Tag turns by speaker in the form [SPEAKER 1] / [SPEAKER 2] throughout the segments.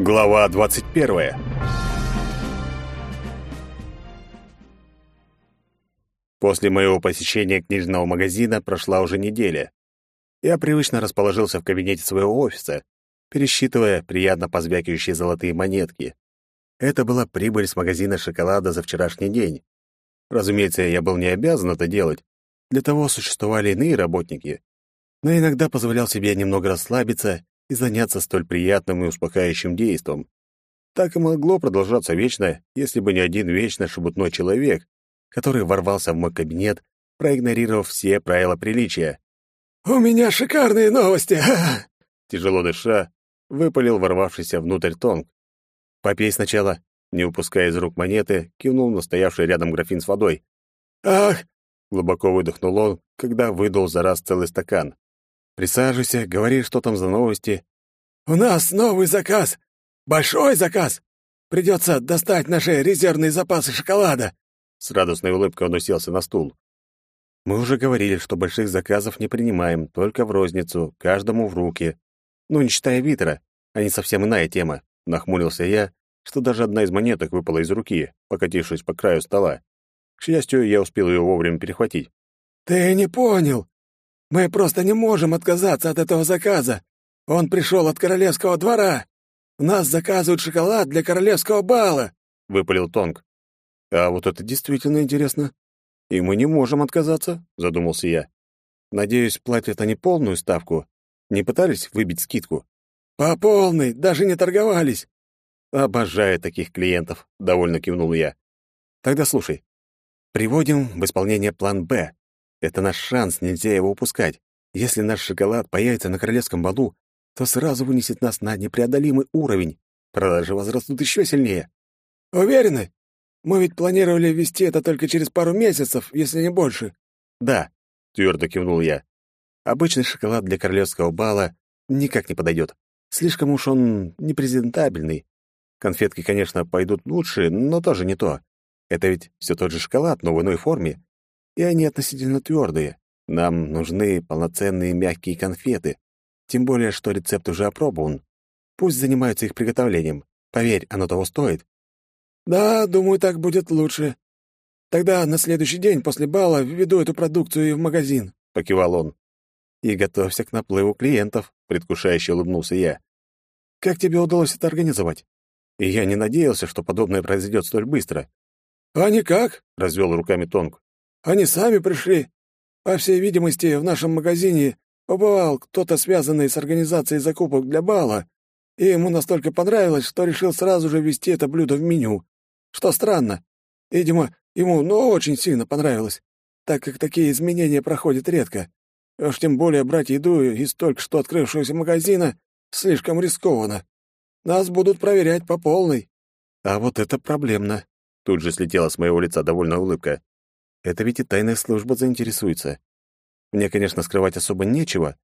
[SPEAKER 1] Глава 21. После моего посещения книжного магазина прошла уже неделя. Я привычно расположился в кабинете своего офиса, пересчитывая приятно позвякивающие золотые монетки. Это была прибыль с магазина шоколада за вчерашний день. Разумеется, я был не обязан это делать. Для того существовали иные работники. Но иногда позволял себе немного расслабиться и заняться столь приятным и успокаивающим действом. Так и могло продолжаться вечно, если бы не один вечно шебутной человек, который ворвался в мой кабинет, проигнорировав все правила приличия.
[SPEAKER 2] «У меня шикарные новости!»
[SPEAKER 1] Тяжело дыша, выпалил ворвавшийся внутрь Тонг. «Попей сначала», не упуская из рук монеты, кивнул на стоявший рядом графин с водой.
[SPEAKER 2] «Ах!»
[SPEAKER 1] — глубоко выдохнул он, когда выдал за раз целый стакан. Присаживайся, говори, что там за новости.
[SPEAKER 2] У нас новый заказ. Большой заказ. Придется достать наши резервные запасы шоколада.
[SPEAKER 1] С радостной улыбкой он уселся на стул. Мы уже говорили, что больших заказов не принимаем, только в розницу, каждому в руки. Ну, не считая Витера, не совсем иная тема. Нахмурился я, что даже одна из монеток выпала из руки, покатившись по краю стола. К счастью, я успел ее вовремя перехватить.
[SPEAKER 2] «Ты не понял. Мы просто не можем отказаться от этого заказа. Он пришел от королевского двора. У нас заказывают шоколад для королевского бала», —
[SPEAKER 1] выпалил Тонг. «А вот это действительно интересно. И мы не можем отказаться», — задумался я. «Надеюсь, платят они полную ставку. Не пытались выбить скидку?»
[SPEAKER 2] «По полной, даже не торговались».
[SPEAKER 1] «Обожаю таких клиентов», — довольно кивнул я. «Тогда слушай. Приводим в исполнение план «Б». Это наш шанс, нельзя его упускать. Если наш шоколад появится на королевском балу, то сразу вынесет нас на непреодолимый уровень. Продажи возрастут еще сильнее.
[SPEAKER 2] Уверены? Мы ведь планировали ввести это только через пару месяцев, если не больше.
[SPEAKER 1] Да, твердо кивнул я. Обычный шоколад для королевского бала никак не подойдет. Слишком уж он непрезентабельный. Конфетки, конечно, пойдут лучше, но тоже не то. Это ведь все тот же шоколад, но в иной форме и они относительно твердые. Нам нужны полноценные мягкие конфеты. Тем более, что рецепт уже опробован. Пусть занимаются их приготовлением. Поверь, оно того стоит.
[SPEAKER 2] Да, думаю, так будет лучше. Тогда на следующий день после бала введу эту продукцию в магазин,
[SPEAKER 1] покивал он. И готовься к наплыву клиентов, предвкушающе улыбнулся я. Как тебе удалось это организовать? И я не надеялся, что подобное произойдет столь быстро.
[SPEAKER 2] А никак,
[SPEAKER 1] развел руками Тонг.
[SPEAKER 2] Они сами пришли. По всей видимости, в нашем магазине побывал кто-то, связанный с организацией закупок для бала, и ему настолько понравилось, что решил сразу же ввести это блюдо в меню. Что странно. Видимо, ему, ну, очень сильно понравилось, так как такие изменения проходят редко. Уж тем более брать еду из только что открывшегося магазина слишком рискованно. Нас будут проверять по полной.
[SPEAKER 1] А вот это проблемно. Тут же слетела с моего лица довольная улыбка. Это ведь и тайная служба заинтересуется. Мне, конечно, скрывать особо нечего,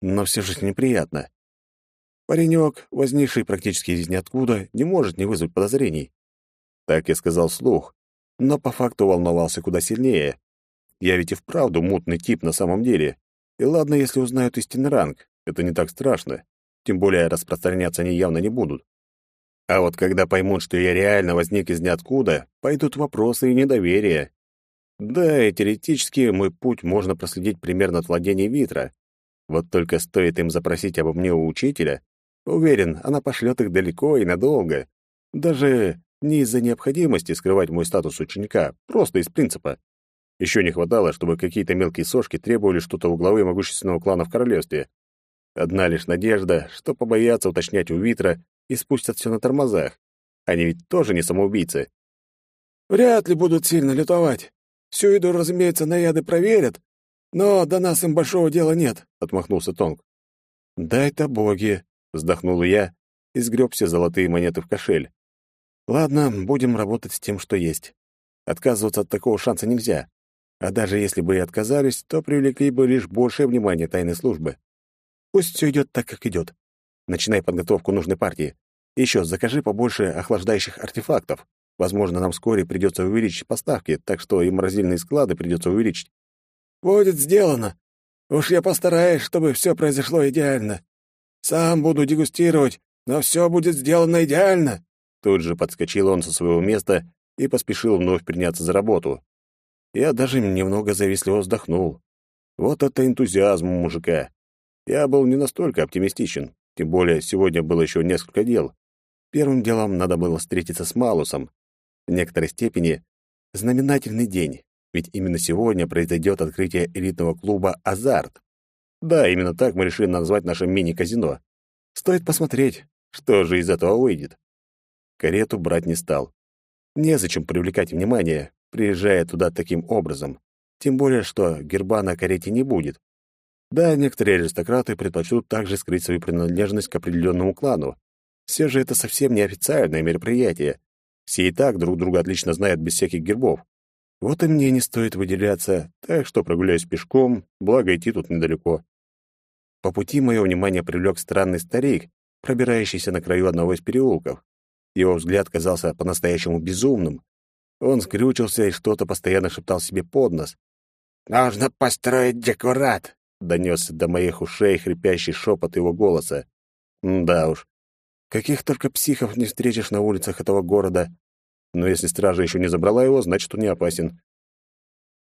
[SPEAKER 1] но все же неприятно. Паренек, возникший практически из ниоткуда, не может не вызвать подозрений. Так я сказал вслух, но по факту волновался куда сильнее. Я ведь и вправду мутный тип на самом деле. И ладно, если узнают истинный ранг, это не так страшно. Тем более распространяться они явно не будут. А вот когда поймут, что я реально возник из ниоткуда, пойдут вопросы и недоверие. Да, и теоретически мой путь можно проследить примерно от владения Витра. Вот только стоит им запросить обо мне у учителя, уверен, она пошлет их далеко и надолго. Даже не из-за необходимости скрывать мой статус ученика, просто из принципа. Еще не хватало, чтобы какие-то мелкие сошки требовали что-то у главы могущественного клана в королевстве. Одна лишь надежда, что побоятся уточнять у Витра и спустят все на тормозах. Они ведь тоже не самоубийцы.
[SPEAKER 2] «Вряд ли будут сильно лютовать. Всю еду, разумеется, наяды проверят, но до нас им большого дела нет», — отмахнулся Тонг.
[SPEAKER 1] «Дай-то боги», — вздохнул я и сгреб все золотые монеты в кошель. «Ладно, будем работать с тем, что есть. Отказываться от такого шанса нельзя. А даже если бы и отказались, то привлекли бы лишь большее внимание тайной службы. Пусть все идет так, как идет. Начинай подготовку нужной партии. Еще закажи побольше охлаждающих артефактов. Возможно, нам вскоре придется увеличить поставки, так что и морозильные склады придется увеличить.
[SPEAKER 2] Будет сделано. Уж я постараюсь, чтобы все произошло идеально. Сам буду дегустировать но все будет сделано идеально!»
[SPEAKER 1] Тут же подскочил он со своего места и поспешил вновь приняться за работу. Я даже немного завистливо вздохнул. Вот это энтузиазм у мужика. Я был не настолько оптимистичен, тем более сегодня было еще несколько дел. Первым делом надо было встретиться с Малусом. В некоторой степени знаменательный день, ведь именно сегодня произойдет открытие элитного клуба «Азарт». Да, именно так мы решили назвать наше мини-казино. Стоит посмотреть, что же из этого выйдет. Карету брать не стал. Незачем привлекать внимание, приезжая туда таким образом. Тем более, что герба на карете не будет. Да, некоторые аристократы предпочтут также скрыть свою принадлежность к определенному клану. Все же это совсем не официальное мероприятие. Все и так друг друга отлично знают без всяких гербов. Вот и мне не стоит выделяться, так что прогуляюсь пешком, благо идти тут недалеко. По пути мое внимание привлек странный старик, пробирающийся на краю одного из переулков. Его взгляд казался по-настоящему безумным. Он скрючился и что-то постоянно шептал себе под нос. «Нужно построить декорат!» — донесся до моих ушей хрипящий шепот его голоса. да уж, каких только психов не встретишь на улицах этого города. Но если стража еще не забрала его, значит, он не опасен.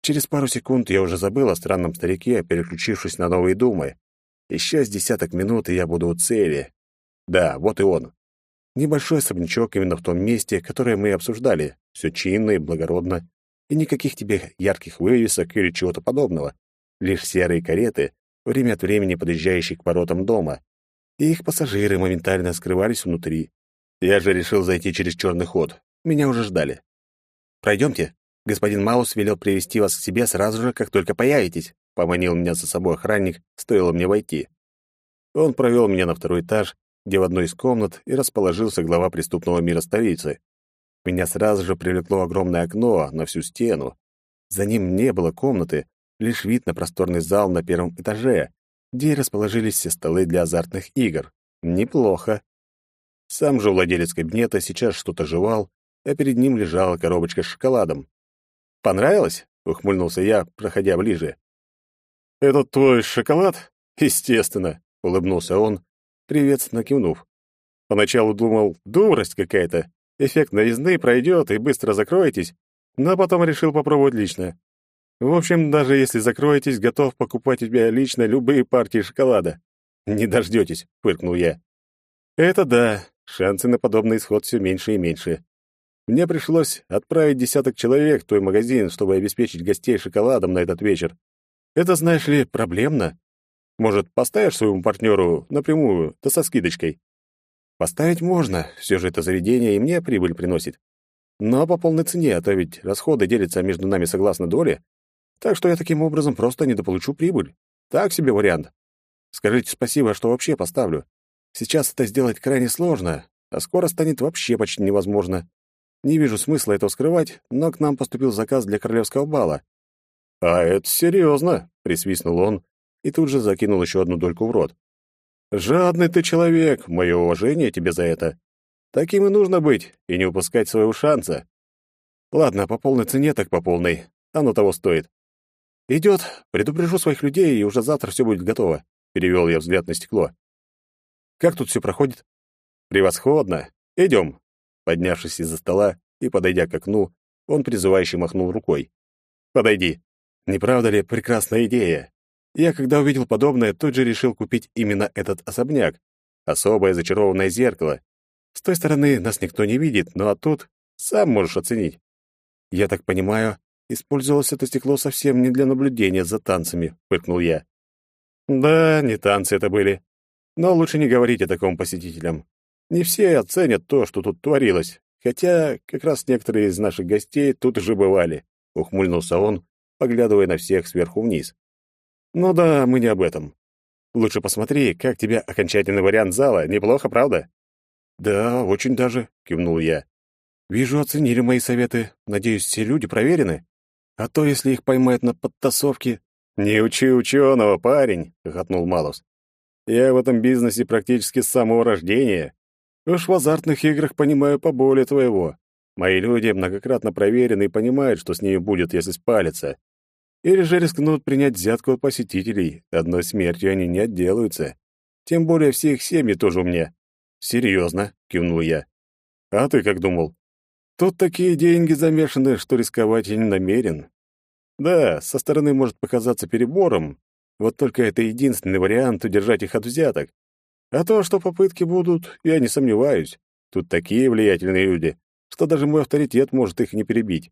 [SPEAKER 1] Через пару секунд я уже забыл о странном старике, переключившись на новые думы. Еще с десяток минут, и я буду у цели. Да, вот и он. Небольшой особнячок именно в том месте, которое мы обсуждали. Все чинно и благородно. И никаких тебе ярких вывесок или чего-то подобного. Лишь серые кареты, время от времени подъезжающие к воротам дома. И их пассажиры моментально скрывались внутри. Я же решил зайти через черный ход. Меня уже ждали. «Пройдемте. Господин Маус велел привести вас к себе сразу же, как только появитесь», — поманил меня за собой охранник, стоило мне войти. Он провел меня на второй этаж, где в одной из комнат и расположился глава преступного мира столицы. Меня сразу же привлекло огромное окно на всю стену. За ним не было комнаты, лишь вид на просторный зал на первом этаже, где расположились все столы для азартных игр. Неплохо. Сам же владелец кабинета сейчас что-то жевал, а перед ним лежала коробочка с шоколадом. «Понравилось?» — ухмыльнулся я, проходя ближе. «Этот твой шоколад?» «Естественно», — улыбнулся он, приветственно кивнув. Поначалу думал, дурость какая-то. Эффект новизны пройдет и быстро закроетесь, но потом решил попробовать лично. В общем, даже если закроетесь, готов покупать у тебя лично любые партии шоколада. Не дождетесь, фыркнул я. Это да, шансы на подобный исход все меньше и меньше. Мне пришлось отправить десяток человек в твой магазин, чтобы обеспечить гостей шоколадом на этот вечер. Это, знаешь ли, проблемно. Может, поставишь своему партнеру напрямую, да со скидочкой? Поставить можно, все же это заведение и мне прибыль приносит. Но по полной цене, а то ведь расходы делятся между нами согласно доле. Так что я таким образом просто недополучу прибыль. Так себе вариант. Скажите спасибо, что вообще поставлю. Сейчас это сделать крайне сложно, а скоро станет вообще почти невозможно. Не вижу смысла этого скрывать, но к нам поступил заказ для королевского бала. «А это серьезно», — присвистнул он, и тут же закинул еще одну дольку в рот. «Жадный ты человек, мое уважение тебе за это. Таким и нужно быть, и не упускать своего шанса. Ладно, по полной цене так по полной, оно того стоит. Идет, предупрежу своих людей, и уже завтра все будет готово», — перевел я взгляд на стекло. «Как тут все проходит?» «Превосходно. Идем». Поднявшись из-за стола и подойдя к окну, он призывающе махнул рукой. «Подойди. Не правда ли прекрасная идея? Я, когда увидел подобное, тут же решил купить именно этот особняк. Особое зачарованное зеркало. С той стороны нас никто не видит, но а тут сам можешь оценить. Я так понимаю, использовалось это стекло совсем не для наблюдения за танцами, фыркнул я. Да, не танцы это были. Но лучше не говорить о таком посетителям. Не все оценят то, что тут творилось. Хотя как раз некоторые из наших гостей тут уже бывали, ухмыльнулся он, поглядывая на всех сверху вниз. Ну да, мы не об этом. Лучше посмотри, как тебе окончательный вариант зала. Неплохо, правда? Да, очень даже, кивнул я. Вижу, оценили мои советы. Надеюсь, все люди проверены. А то, если их поймают на подтасовке... Не учи ученого, парень, хохотнул Малус. Я в этом бизнесе практически с самого рождения. Уж в азартных играх понимаю поболее твоего. Мои люди многократно проверены и понимают, что с ними будет, если спалится. Или же рискнут принять взятку от посетителей. Одной смертью они не отделаются. Тем более все их семьи тоже у меня. Серьезно, кивнул я. А ты как думал? Тут такие деньги замешаны, что рисковать я не намерен. Да, со стороны может показаться перебором, вот только это единственный вариант удержать их от взяток. А то, что попытки будут, я не сомневаюсь. Тут такие влиятельные люди, что даже мой авторитет может их не перебить.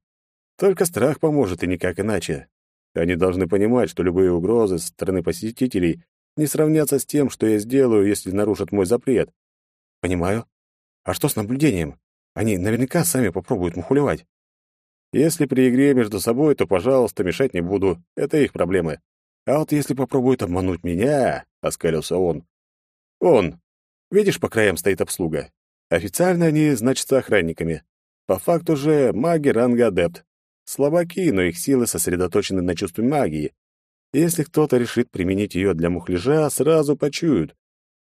[SPEAKER 1] Только страх поможет, и никак иначе. Они должны понимать, что любые угрозы со стороны посетителей не сравнятся с тем, что я сделаю, если нарушат мой запрет. Понимаю. А что с наблюдением? Они наверняка сами попробуют мухулевать. Если при игре между собой, то, пожалуйста, мешать не буду. Это их проблемы. А вот если попробуют обмануть меня, — оскалился он. Он. Видишь, по краям стоит обслуга. Официально они значатся охранниками. По факту же маги ранга адепт. Слабаки, но их силы сосредоточены на чувстве магии. Если кто-то решит применить ее для мухляжа, сразу почуют.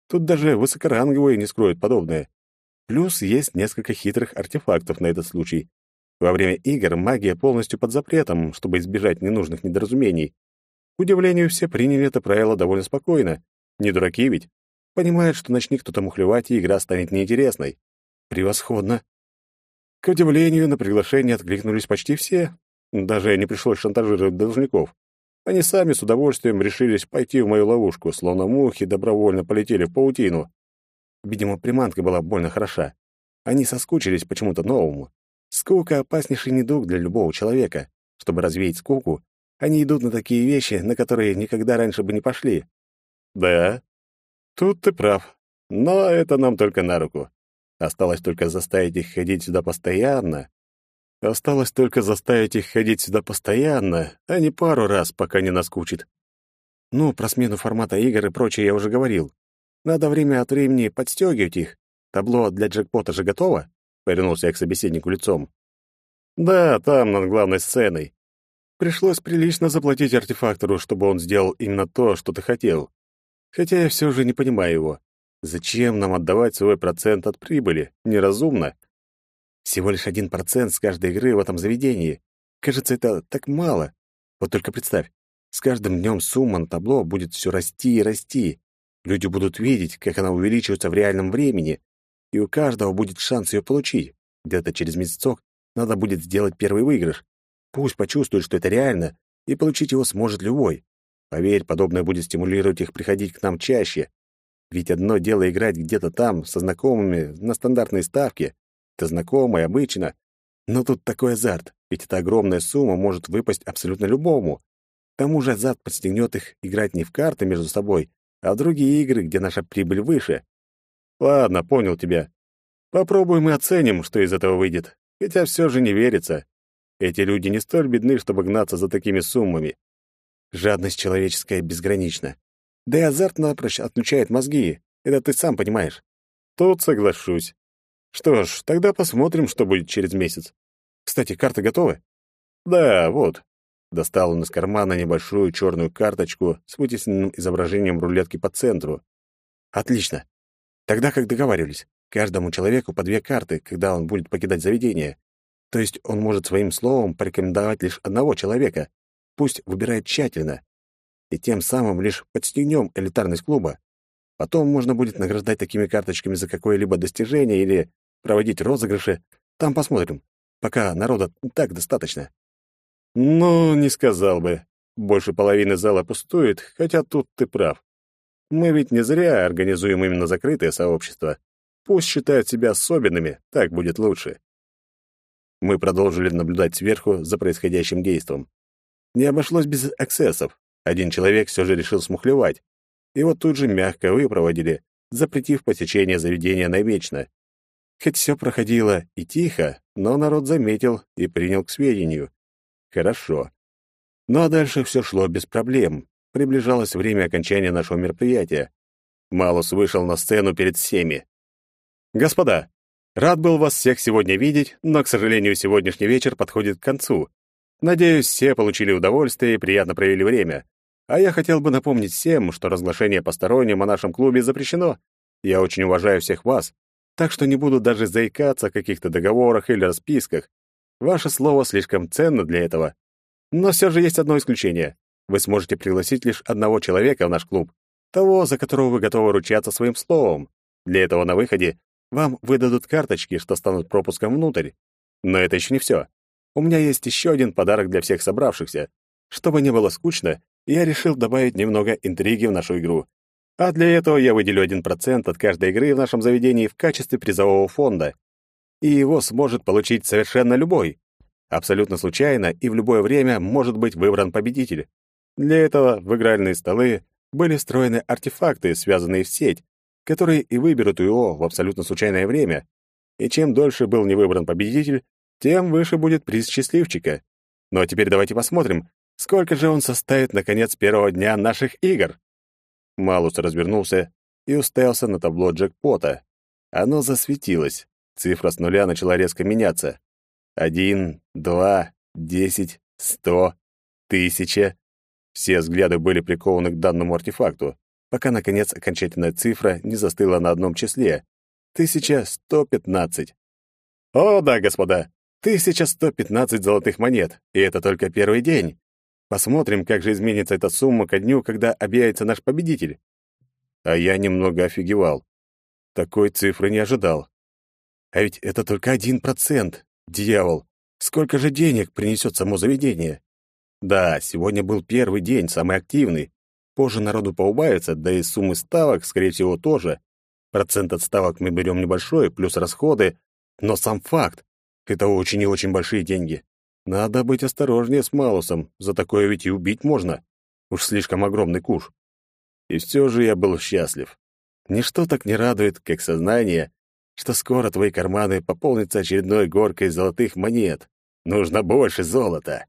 [SPEAKER 1] Тут даже высокоранговые не скроют подобное. Плюс есть несколько хитрых артефактов на этот случай. Во время игр магия полностью под запретом, чтобы избежать ненужных недоразумений. К удивлению, все приняли это правило довольно спокойно. Не дураки ведь. Понимают, что начни кто-то мухлевать, и игра станет неинтересной. Превосходно. К удивлению, на приглашение откликнулись почти все. Даже не пришлось шантажировать должников. Они сами с удовольствием решились пойти в мою ловушку, словно мухи добровольно полетели в паутину. Видимо, приманка была больно хороша. Они соскучились почему-то новому. Скука — опаснейший недуг для любого человека. Чтобы развеять скуку, они идут на такие вещи, на которые никогда раньше бы не пошли. Да, тут ты прав. Но это нам только на руку. Осталось только заставить их ходить сюда постоянно. Осталось только заставить их ходить сюда постоянно, а не пару раз, пока не наскучит. Ну, про смену формата игр и прочее я уже говорил. Надо время от времени подстегивать их. Табло для джекпота же готово? Повернулся я к собеседнику лицом. Да, там, над главной сценой. Пришлось прилично заплатить артефактору, чтобы он сделал именно то, что ты хотел. Хотя я все же не понимаю его. Зачем нам отдавать свой процент от прибыли? Неразумно. Всего лишь один процент с каждой игры в этом заведении. Кажется, это так мало. Вот только представь, с каждым днем сумма на табло будет все расти и расти. Люди будут видеть, как она увеличивается в реальном времени, и у каждого будет шанс ее получить. Где-то через месяцок надо будет сделать первый выигрыш. Пусть почувствует, что это реально, и получить его сможет любой. Поверь, подобное будет стимулировать их приходить к нам чаще. Ведь одно дело играть где-то там, со знакомыми, на стандартной ставке. Это знакомо и обычно. Но тут такой азарт, ведь эта огромная сумма может выпасть абсолютно любому. К тому же азарт подстегнет их играть не в карты между собой, а в другие игры, где наша прибыль выше. Ладно, понял тебя. Попробуем и оценим, что из этого выйдет. Хотя все же не верится. Эти люди не столь бедны, чтобы гнаться за такими суммами. Жадность человеческая безгранична. Да и азарт напрочь отключает мозги. Это ты сам понимаешь. Тут соглашусь. Что ж, тогда посмотрим, что будет через месяц. Кстати, карты готовы? Да, вот. Достал он из кармана небольшую черную карточку с вытесненным изображением рулетки по центру. Отлично. Тогда, как договаривались, каждому человеку по две карты, когда он будет покидать заведение. То есть он может своим словом порекомендовать лишь одного человека. Пусть выбирает тщательно. И тем самым лишь подстегнем элитарность клуба. Потом можно будет награждать такими карточками за какое-либо достижение или проводить розыгрыши. Там посмотрим. Пока народа так достаточно. Ну, не сказал бы. Больше половины зала пустует, хотя тут ты прав. Мы ведь не зря организуем именно закрытое сообщество. Пусть считают себя особенными, так будет лучше. Мы продолжили наблюдать сверху за происходящим действом. Не обошлось без эксцессов. Один человек все же решил смухлевать. Его тут же мягко выпроводили, запретив посещение заведения навечно. Хоть все проходило и тихо, но народ заметил и принял к сведению. Хорошо. Ну а дальше все шло без проблем. Приближалось время окончания нашего мероприятия. Малус вышел на сцену перед всеми. «Господа, рад был вас всех сегодня видеть, но, к сожалению, сегодняшний вечер подходит к концу. Надеюсь, все получили удовольствие и приятно провели время. А я хотел бы напомнить всем, что разглашение посторонним о нашем клубе запрещено. Я очень уважаю всех вас, так что не буду даже заикаться о каких-то договорах или расписках. Ваше слово слишком ценно для этого. Но все же есть одно исключение. Вы сможете пригласить лишь одного человека в наш клуб, того, за которого вы готовы ручаться своим словом. Для этого на выходе вам выдадут карточки, что станут пропуском внутрь. Но это еще не все. У меня есть еще один подарок для всех собравшихся. Чтобы не было скучно, я решил добавить немного интриги в нашу игру. А для этого я выделю 1% от каждой игры в нашем заведении в качестве призового фонда. И его сможет получить совершенно любой. Абсолютно случайно и в любое время может быть выбран победитель. Для этого в игральные столы были встроены артефакты, связанные в сеть, которые и выберут его в абсолютно случайное время. И чем дольше был не выбран победитель, тем выше будет приз счастливчика. Ну а теперь давайте посмотрим, сколько же он составит на конец первого дня наших игр. Малус развернулся и уставился на табло джекпота. Оно засветилось. Цифра с нуля начала резко меняться. Один, два, десять, сто, тысяча. Все взгляды были прикованы к данному артефакту, пока, наконец, окончательная цифра не застыла на одном числе — 1115. О, да, господа, 1115 золотых монет, и это только первый день. Посмотрим, как же изменится эта сумма ко дню, когда объявится наш победитель. А я немного офигевал. Такой цифры не ожидал. А ведь это только один процент. Дьявол, сколько же денег принесет само заведение? Да, сегодня был первый день, самый активный. Позже народу поубавится, да и суммы ставок, скорее всего, тоже. Процент от ставок мы берем небольшой, плюс расходы. Но сам факт — это очень и очень большие деньги. Надо быть осторожнее с Малусом, за такое ведь и убить можно. Уж слишком огромный куш. И все же я был счастлив. Ничто так не радует, как сознание, что скоро твои карманы пополнятся очередной горкой золотых монет. Нужно больше золота.